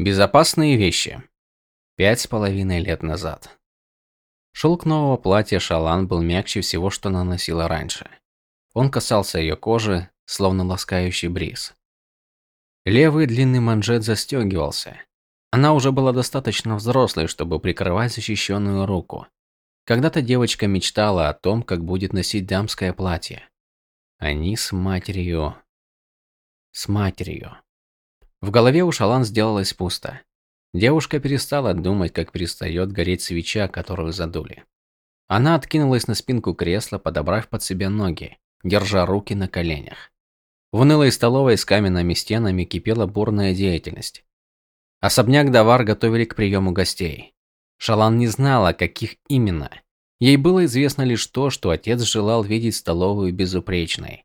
Безопасные вещи. Пять с половиной лет назад. Шелк нового платья Шалан был мягче всего, что она носила раньше. Он касался ее кожи, словно ласкающий бриз. Левый длинный манжет застегивался. Она уже была достаточно взрослой, чтобы прикрывать защищенную руку. Когда-то девочка мечтала о том, как будет носить дамское платье. Они с матерью... С матерью. В голове у Шалан сделалось пусто. Девушка перестала думать, как перестает гореть свеча, которую задули. Она откинулась на спинку кресла, подобрав под себя ноги, держа руки на коленях. В унылой столовой с каменными стенами кипела бурная деятельность. Особняк Давар готовили к приему гостей. Шалан не знала, каких именно. Ей было известно лишь то, что отец желал видеть столовую безупречной.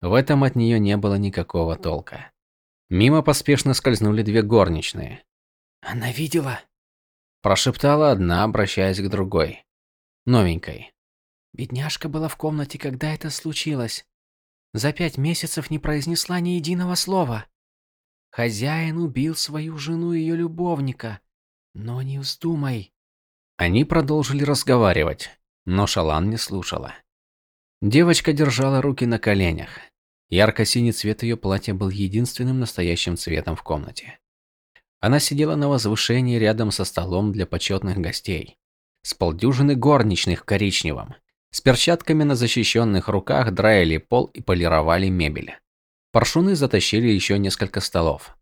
В этом от нее не было никакого толка. Мимо поспешно скользнули две горничные. «Она видела?» Прошептала одна, обращаясь к другой. Новенькой. «Бедняжка была в комнате, когда это случилось. За пять месяцев не произнесла ни единого слова. Хозяин убил свою жену и ее любовника. Но не вздумай». Они продолжили разговаривать, но Шалан не слушала. Девочка держала руки на коленях. Ярко-синий цвет ее платья был единственным настоящим цветом в комнате. Она сидела на возвышении рядом со столом для почетных гостей. С полдюжины горничных в коричневом. С перчатками на защищенных руках драили пол и полировали мебель. Паршуны затащили еще несколько столов.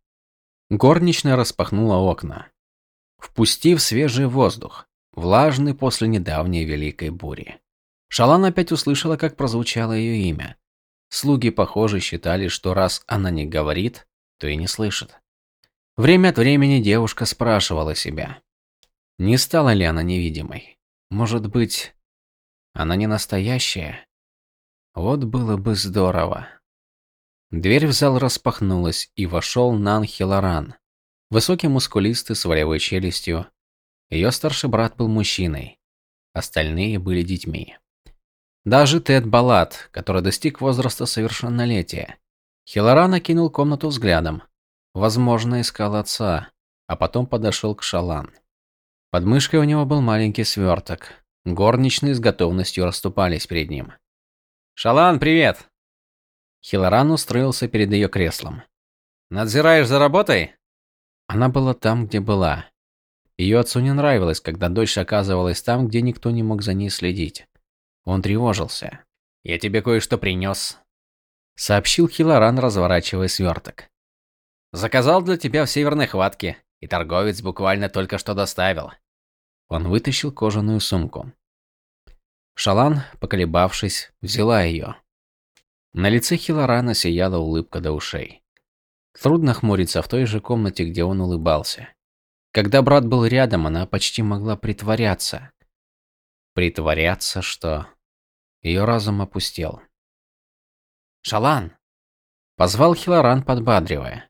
Горничная распахнула окна, впустив свежий воздух, влажный после недавней великой бури. Шалан опять услышала, как прозвучало ее имя. Слуги, похоже, считали, что раз она не говорит, то и не слышит. Время от времени девушка спрашивала себя, не стала ли она невидимой. Может быть, она не настоящая? Вот было бы здорово. Дверь в зал распахнулась, и вошел Нан Хилоран. Высокий мускулистый с волевой челюстью. Ее старший брат был мужчиной. Остальные были детьми. Даже Тед Балат, который достиг возраста совершеннолетия. Хилоран окинул комнату взглядом. Возможно, искал отца, а потом подошел к Шалан. Под мышкой у него был маленький сверток. Горничные с готовностью расступались перед ним. «Шалан, привет!» Хилоран устроился перед ее креслом. «Надзираешь за работой?» Она была там, где была. Ее отцу не нравилось, когда дочь оказывалась там, где никто не мог за ней следить. Он тревожился. «Я тебе кое-что принес», — сообщил Хилоран, разворачивая сверток. «Заказал для тебя в Северной Хватке, и торговец буквально только что доставил». Он вытащил кожаную сумку. Шалан, поколебавшись, взяла ее. На лице Хилорана сияла улыбка до ушей. Трудно хмуриться в той же комнате, где он улыбался. Когда брат был рядом, она почти могла притворяться. Притворяться, что ее разум опустел. «Шалан!» Позвал Хилоран, подбадривая.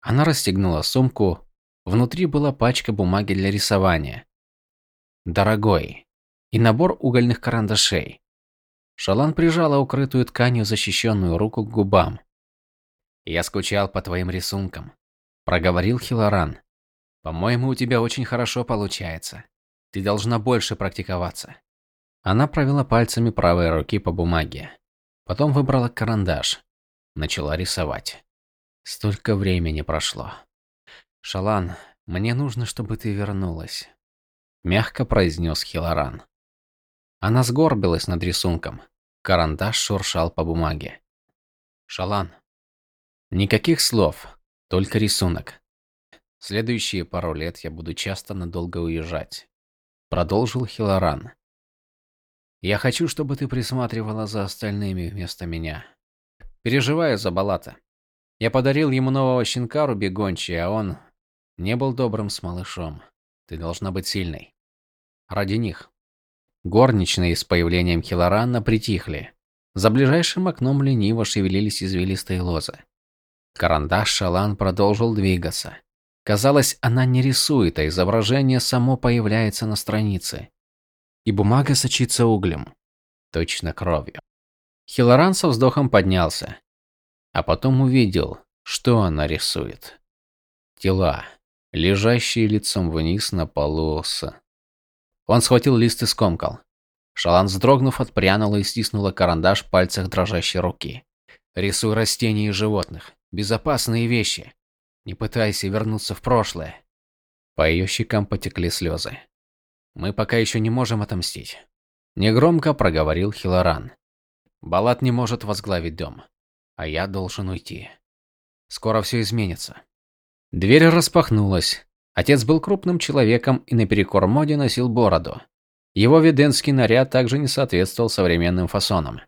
Она расстегнула сумку. Внутри была пачка бумаги для рисования. Дорогой. И набор угольных карандашей. Шалан прижала укрытую тканью защищенную руку к губам. «Я скучал по твоим рисункам», – проговорил Хилоран. «По-моему, у тебя очень хорошо получается. Ты должна больше практиковаться. Она провела пальцами правой руки по бумаге. Потом выбрала карандаш. Начала рисовать. Столько времени прошло. «Шалан, мне нужно, чтобы ты вернулась», – мягко произнес Хилоран. Она сгорбилась над рисунком. Карандаш шуршал по бумаге. «Шалан». Никаких слов, только рисунок. Следующие пару лет я буду часто надолго уезжать. Продолжил Хилоран. Я хочу, чтобы ты присматривала за остальными вместо меня. Переживаю за Балата. Я подарил ему нового щенка Руби Гончи, а он не был добрым с малышом. Ты должна быть сильной. Ради них. Горничные с появлением Хилорана притихли. За ближайшим окном лениво шевелились извилистые лозы. Карандаш Шалан продолжил двигаться. Казалось, она не рисует, а изображение само появляется на странице и бумага сочится углем, точно кровью. Хилоран со вздохом поднялся, а потом увидел, что она рисует. Тела. лежащие лицом вниз на полу. Он схватил лист и скомкал. Шалан, вздрогнув, отпрянула и стиснула карандаш в пальцах дрожащей руки. «Рисуй растения и животных. Безопасные вещи. Не пытайся вернуться в прошлое». По ее щекам потекли слезы. «Мы пока еще не можем отомстить», – негромко проговорил Хилоран. «Балат не может возглавить дом, а я должен уйти. Скоро все изменится». Дверь распахнулась. Отец был крупным человеком и наперекор моде носил бороду. Его веденский наряд также не соответствовал современным фасонам.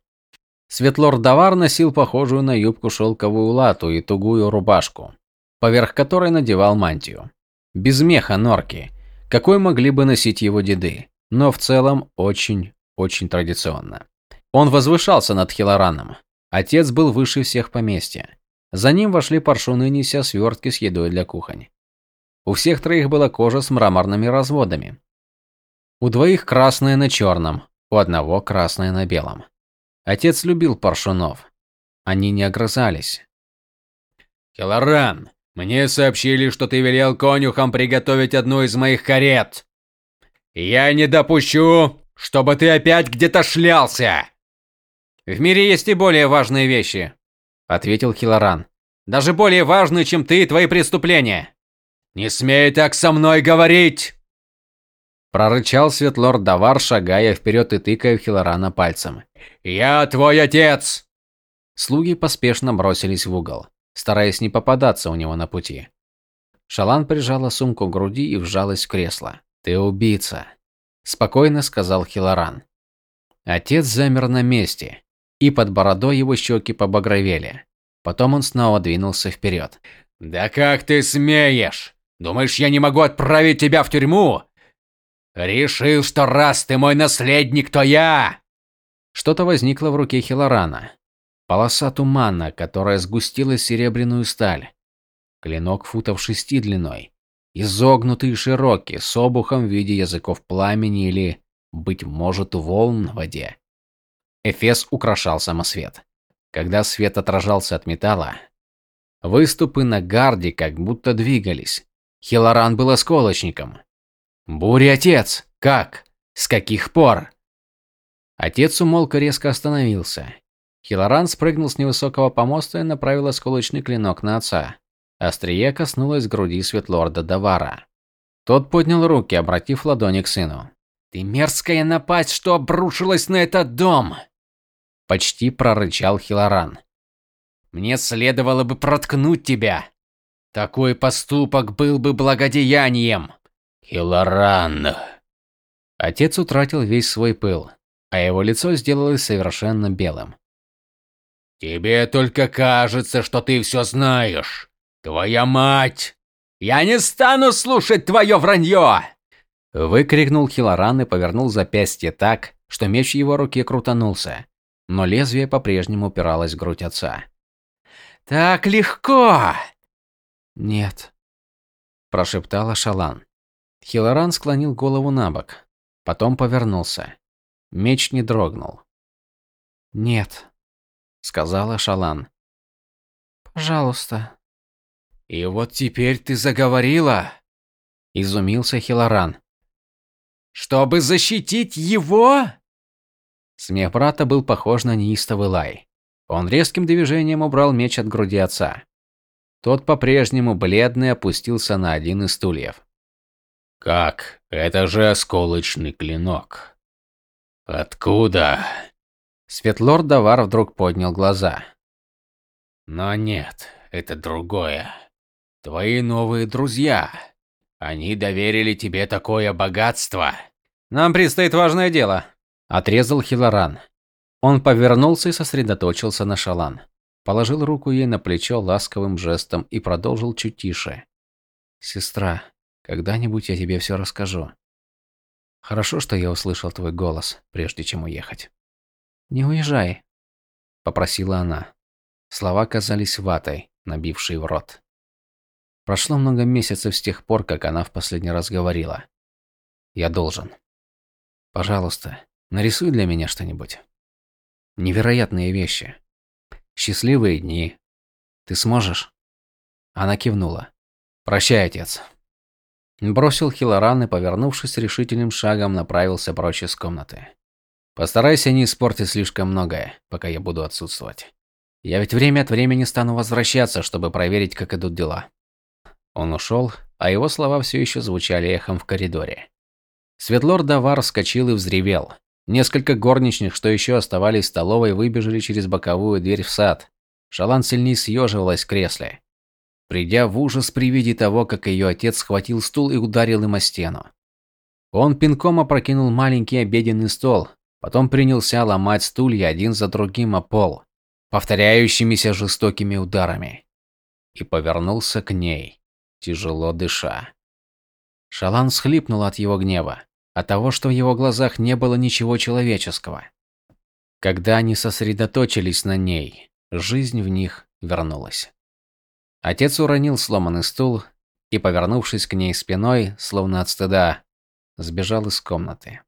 Светлорд Давар носил похожую на юбку шелковую лату и тугую рубашку, поверх которой надевал мантию. Без меха норки, какой могли бы носить его деды, но в целом очень-очень традиционно. Он возвышался над Хилораном. Отец был выше всех поместья. За ним вошли паршуны, неся свертки с едой для кухонь. У всех троих была кожа с мраморными разводами. У двоих красная на черном, у одного красная на белом. Отец любил паршунов. Они не огрызались. «Хелоран, мне сообщили, что ты велел конюхам приготовить одну из моих карет. Я не допущу, чтобы ты опять где-то шлялся!» «В мире есть и более важные вещи», ответил Хилоран. Даже более важные, чем ты и твои преступления. Не смей так со мной говорить, прорычал Светлорд Давар, шагая вперед и тыкая Хилорана пальцем. Я твой отец. Слуги поспешно бросились в угол, стараясь не попадаться у него на пути. Шалан прижала сумку к груди и вжалась в кресло. «Ты убийца», – спокойно сказал Хилоран. Отец замер на месте, и под бородой его щеки побагровели. Потом он снова двинулся вперед. «Да как ты смеешь? Думаешь, я не могу отправить тебя в тюрьму? Решил, что раз ты мой наследник, то я...» Что-то возникло в руке Хилорана. Полоса тумана, которая сгустила серебряную сталь. Клинок футов шести длиной. Изогнутый и широкий, с обухом в виде языков пламени или, быть может, волн в воде. Эфес украшал самосвет. Когда свет отражался от металла, выступы на гарде как будто двигались. Хилоран был осколочником. «Буря, отец! Как? С каких пор?» Отец умолк и резко остановился. Хилоран спрыгнул с невысокого помоста и направил осколочный клинок на отца. Острие коснулось груди Светлорда Давара. Тот поднял руки, обратив ладони к сыну. «Ты мерзкая напасть, что обрушилась на этот дом!» почти прорычал Хилоран. Мне следовало бы проткнуть тебя. Такой поступок был бы благодеянием. Хилоран. Отец утратил весь свой пыл, а его лицо сделалось совершенно белым. Тебе только кажется, что ты все знаешь. Твоя мать. Я не стану слушать твое вранье!» Выкрикнул Хилоран и повернул запястье так, что меч его руке крутанулся но лезвие по-прежнему упиралось в грудь отца. «Так легко!» «Нет», – прошептала Шалан. Хилоран склонил голову на бок, потом повернулся. Меч не дрогнул. «Нет», – сказала Шалан. «Пожалуйста». «И вот теперь ты заговорила?» – изумился Хилоран. «Чтобы защитить его?» Смех брата был похож на неистовый лай. Он резким движением убрал меч от груди отца. Тот по-прежнему бледный опустился на один из стульев. «Как? Это же осколочный клинок. Откуда?» Светлорд Давар вдруг поднял глаза. «Но нет, это другое. Твои новые друзья. Они доверили тебе такое богатство». «Нам предстоит важное дело», Отрезал Хилоран. Он повернулся и сосредоточился на Шалан. Положил руку ей на плечо ласковым жестом и продолжил чуть тише. «Сестра, когда-нибудь я тебе все расскажу. Хорошо, что я услышал твой голос, прежде чем уехать». «Не уезжай», – попросила она. Слова казались ватой, набившей в рот. Прошло много месяцев с тех пор, как она в последний раз говорила. «Я должен. Пожалуйста, Нарисуй для меня что-нибудь. Невероятные вещи. Счастливые дни. Ты сможешь? Она кивнула. Прощай, отец. Бросил Хилоран и, повернувшись решительным шагом, направился прочь из комнаты. Постарайся не испортить слишком многое, пока я буду отсутствовать. Я ведь время от времени стану возвращаться, чтобы проверить, как идут дела. Он ушел, а его слова все еще звучали эхом в коридоре. Светлор Давар вскочил и взревел. Несколько горничных, что еще оставались в столовой, выбежали через боковую дверь в сад. Шалан сильней съеживалась в кресле, придя в ужас при виде того, как ее отец схватил стул и ударил им о стену. Он пинком опрокинул маленький обеденный стол, потом принялся ломать стулья один за другим о пол, повторяющимися жестокими ударами, и повернулся к ней, тяжело дыша. Шалан схлипнул от его гнева, от того, что в его глазах не было ничего человеческого. Когда они сосредоточились на ней, жизнь в них вернулась. Отец уронил сломанный стул и, повернувшись к ней спиной, словно от стыда, сбежал из комнаты.